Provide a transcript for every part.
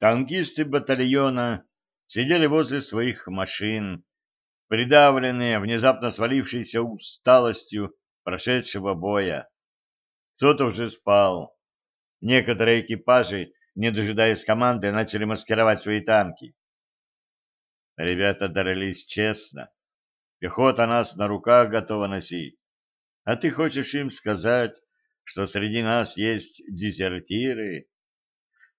Танкисты батальона сидели возле своих машин, придавленные внезапно свалившейся усталостью прошедшего боя. Кто-то уже спал. Некоторые экипажи, не дожидаясь команды, начали маскировать свои танки. Ребята дрались честно. Пехота нас на руках готова носить. А ты хочешь им сказать, что среди нас есть дезертиры?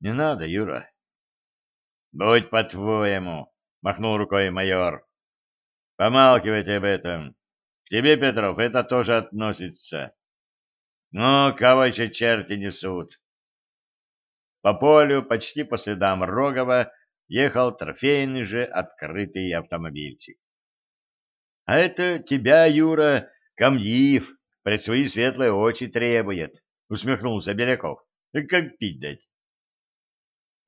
Не надо, Юра. Будь по-твоему, махнул рукой майор. Помалкивайте об этом. К тебе, Петров, это тоже относится. Ну, кого еще черти несут? По полю, почти по следам Рогова, ехал трофейный же открытый автомобильчик. — А это тебя, Юра, комдив, пред свои светлые очи требует, — усмехнулся Беляков. — Как пить дать?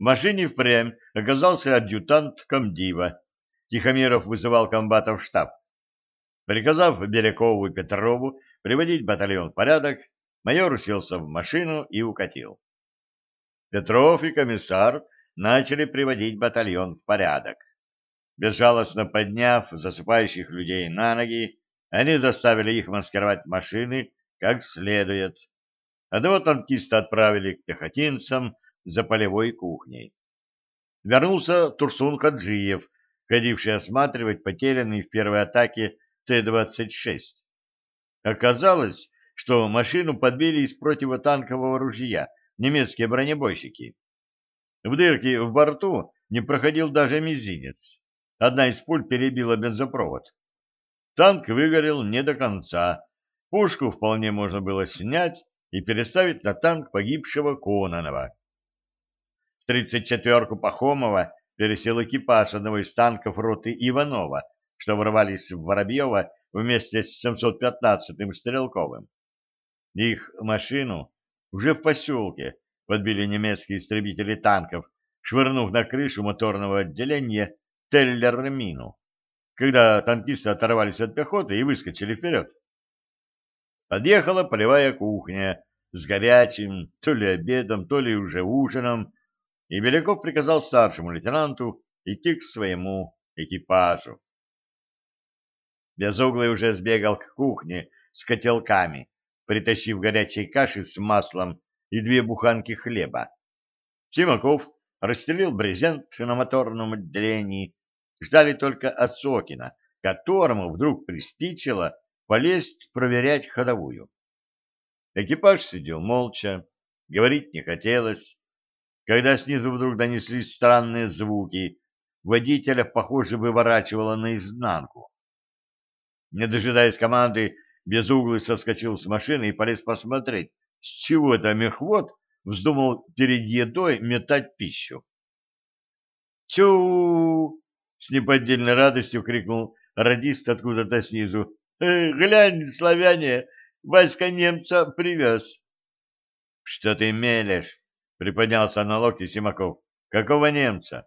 В машине впрямь оказался адъютант комдива. Тихомиров вызывал комбата в штаб. Приказав Белякову и Петрову приводить батальон в порядок, майор уселся в машину и укатил. Петров и комиссар начали приводить батальон в порядок. Безжалостно подняв засыпающих людей на ноги, они заставили их маскировать машины как следует. Одного танкиста отправили к пехотинцам за полевой кухней. Вернулся Турсун Хаджиев, ходивший осматривать потерянный в первой атаке Т-26. Оказалось, что машину подбили из противотанкового ружья немецкие бронебойщики. В дырке в борту не проходил даже мизинец. Одна из пуль перебила бензопровод. Танк выгорел не до конца. Пушку вполне можно было снять и переставить на танк погибшего Кононова. В 34-ку Пахомова пересел экипаж одного из танков роты Иванова, что ворвались в Воробьево вместе с 715-м Стрелковым. Их машину уже в поселке подбили немецкие истребители танков, швырнув на крышу моторного отделения Теллер-мину, когда танкисты оторвались от пехоты и выскочили вперед. Подъехала полевая кухня с горячим то ли обедом, то ли уже ужином, и Беляков приказал старшему лейтенанту идти к своему экипажу. Безуглый уже сбегал к кухне с котелками, притащив горячей каши с маслом и две буханки хлеба. Симаков расстелил брезент на моторном отделении. Ждали только Осокина, которому вдруг приспичило полезть проверять ходовую. Экипаж сидел молча, говорить не хотелось. Когда снизу вдруг донеслись странные звуки, водителя, похоже, выворачивало наизнанку. Не дожидаясь команды, Безуглый соскочил с машины и полез посмотреть, с чего это мехвод вздумал перед едой метать пищу. «Чу!» — с неподдельной радостью крикнул радист откуда-то снизу. «Э, «Глянь, славяне, Васька немца привез!» «Что ты мелешь?» — приподнялся на локте Симаков. «Какого немца?»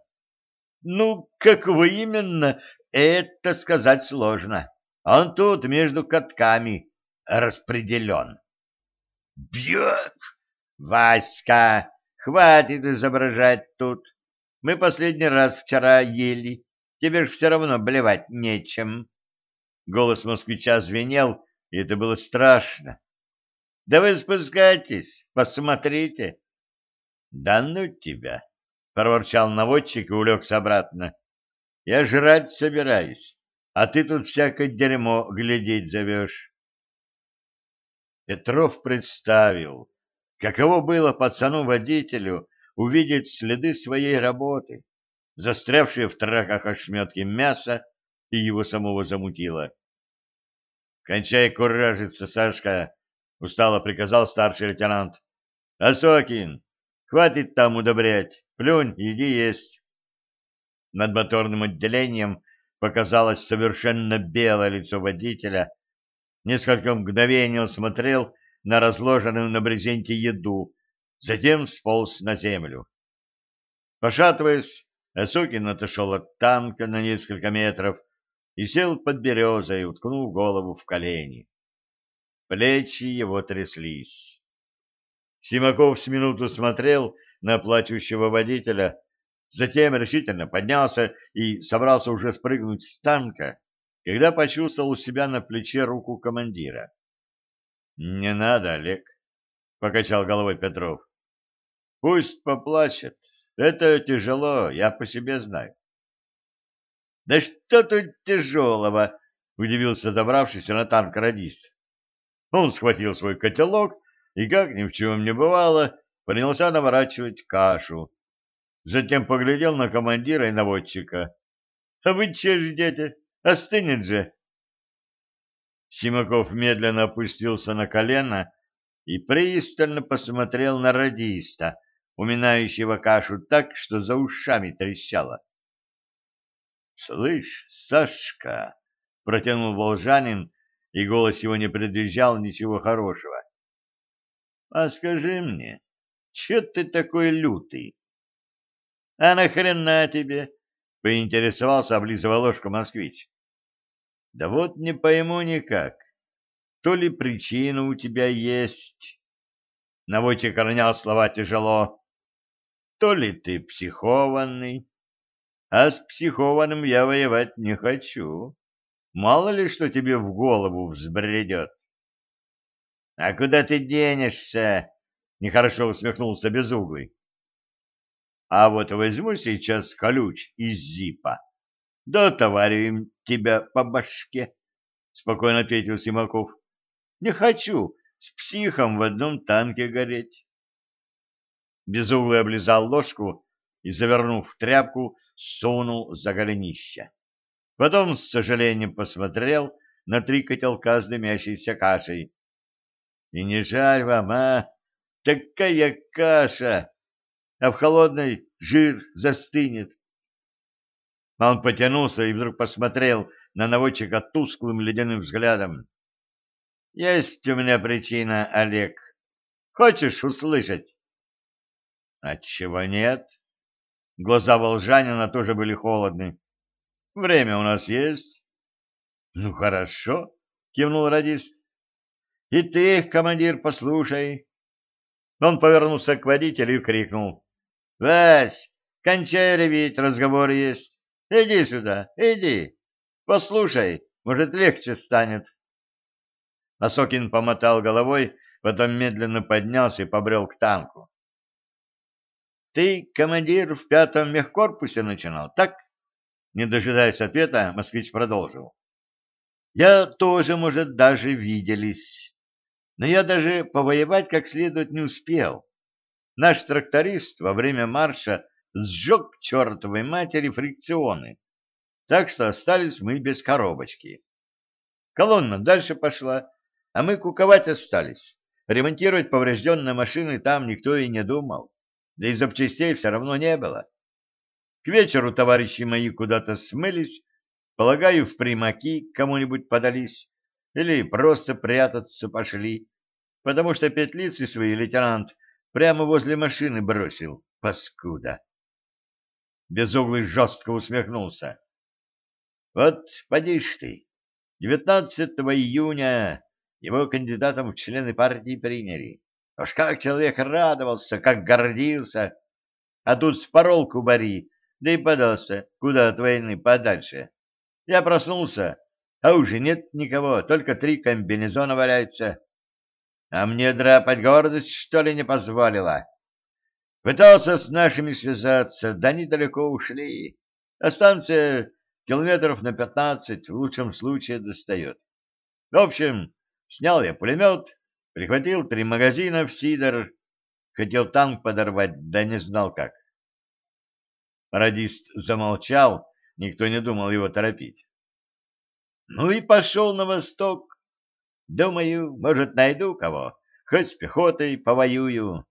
«Ну, какого именно, это сказать сложно. Он тут между катками распределен». Бьет! Васька, хватит изображать тут. Мы последний раз вчера ели. Тебе ж все равно блевать нечем. Голос москвича звенел, и это было страшно. Да вы спускайтесь, посмотрите. Да ну тебя, проворчал наводчик и улегся обратно. Я жрать собираюсь, а ты тут всякое дерьмо глядеть зовешь. Петров представил, каково было пацану-водителю увидеть следы своей работы, застрявшие в траках ошметки мяса, и его самого замутило. — Кончай куражиться, Сашка! — устало приказал старший лейтенант. — Осокин, хватит там удобрять, плюнь, иди есть. Над моторным отделением показалось совершенно белое лицо водителя, Несколько мгновений он смотрел на разложенную на брезенте еду, затем сполз на землю. Пошатываясь, Осокин отошел от танка на несколько метров и сел под березой, уткнув голову в колени. Плечи его тряслись. Симаков с минуту смотрел на плачущего водителя, затем решительно поднялся и собрался уже спрыгнуть с танка, когда почувствовал у себя на плече руку командира. — Не надо, Олег, — покачал головой Петров. — Пусть поплачет. Это тяжело, я по себе знаю. — Да что тут тяжелого? — удивился забравшийся на танк радист. Он схватил свой котелок и, как ни в чем не бывало, принялся наворачивать кашу. Затем поглядел на командира и наводчика. — А вы че ждете? Остынет же. Симаков медленно опустился на колено и пристально посмотрел на радиста, уминающего кашу так, что за ушами трещало. — Слышь, Сашка, — протянул волжанин, и голос его не предвещал ничего хорошего. — А скажи мне, че ты такой лютый? — А нахрена тебе? — поинтересовался, облизывая ложку москвич. — Да вот не пойму никак. То ли причина у тебя есть... Наводчик ронял слова тяжело. То ли ты психованный, а с психованным я воевать не хочу. Мало ли, что тебе в голову взбредет. — А куда ты денешься? — нехорошо усмехнулся Безуглый. — А вот возьму сейчас колюч из зипа. Да товарим тебя по башке, — спокойно ответил Симаков. — Не хочу с психом в одном танке гореть. Безуглый облизал ложку и, завернув в тряпку, сунул за голенище. Потом с сожалением посмотрел на три котелка с дымящейся кашей. — И не жаль вам, а? Такая каша! А в холодной жир застынет. Он потянулся и вдруг посмотрел на наводчика тусклым ледяным взглядом. — Есть у меня причина, Олег. Хочешь услышать? — Отчего нет? Глаза волжанина тоже были холодны. Время у нас есть. — Ну, хорошо, — кивнул радист. — И ты, командир, послушай. Он повернулся к водителю и крикнул. — Вась, кончай реветь, разговор есть. Иди сюда, иди. Послушай, может, легче станет. Осокин помотал головой, потом медленно поднялся и побрел к танку. — Ты, командир, в пятом мехкорпусе начинал, так? Не дожидаясь ответа, москвич продолжил. Я тоже, может, даже виделись. Но я даже повоевать как следует не успел. Наш тракторист во время марша сжег чертовой матери фрикционы. Так что остались мы без коробочки. Колонна дальше пошла, а мы куковать остались. Ремонтировать поврежденные машины там никто и не думал. Да и запчастей все равно не было. К вечеру товарищи мои куда-то смылись, полагаю, в примаки кому-нибудь подались или просто прятаться пошли, потому что петлицы свои лейтенант прямо возле машины бросил, паскуда. Безуглый жестко усмехнулся. Вот поди ж ты, 19 июня его кандидатом в члены партии приняли. Уж как человек радовался, как гордился. А тут спорол кубари, да и подался куда от войны подальше. Я проснулся, а уже нет никого, только три комбинезона валяются. А мне драпать гордость, что ли, не позволила? Пытался с нашими связаться, да недалеко ушли. А станция километров на пятнадцать в лучшем случае достает. В общем, снял я пулемет, прихватил три магазина в Сидор, хотел танк подорвать, да не знал как. Радист замолчал, никто не думал его торопить. Ну и пошел на восток. Думаю, может, найду кого, хоть с пехотой повоюю.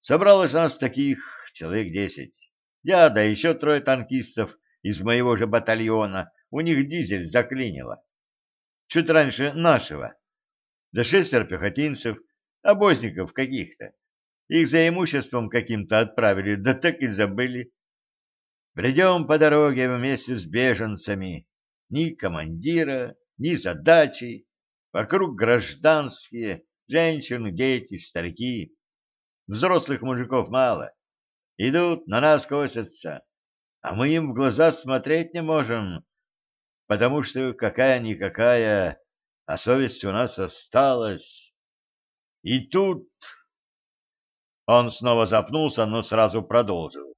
Собралось нас таких человек десять. Я, да еще трое танкистов из моего же батальона, у них дизель заклинило. Чуть раньше нашего. Да шестеро пехотинцев, обозников каких-то. Их за имуществом каким-то отправили, да так и забыли. Придем по дороге вместе с беженцами. Ни командира, ни задачи. Вокруг гражданские, женщины, дети, старики. Взрослых мужиков мало. идут, на нас косятся, а мы им в глаза смотреть не можем, потому что какая-никакая, а совесть у нас осталась. И тут... Он снова запнулся, но сразу продолжил.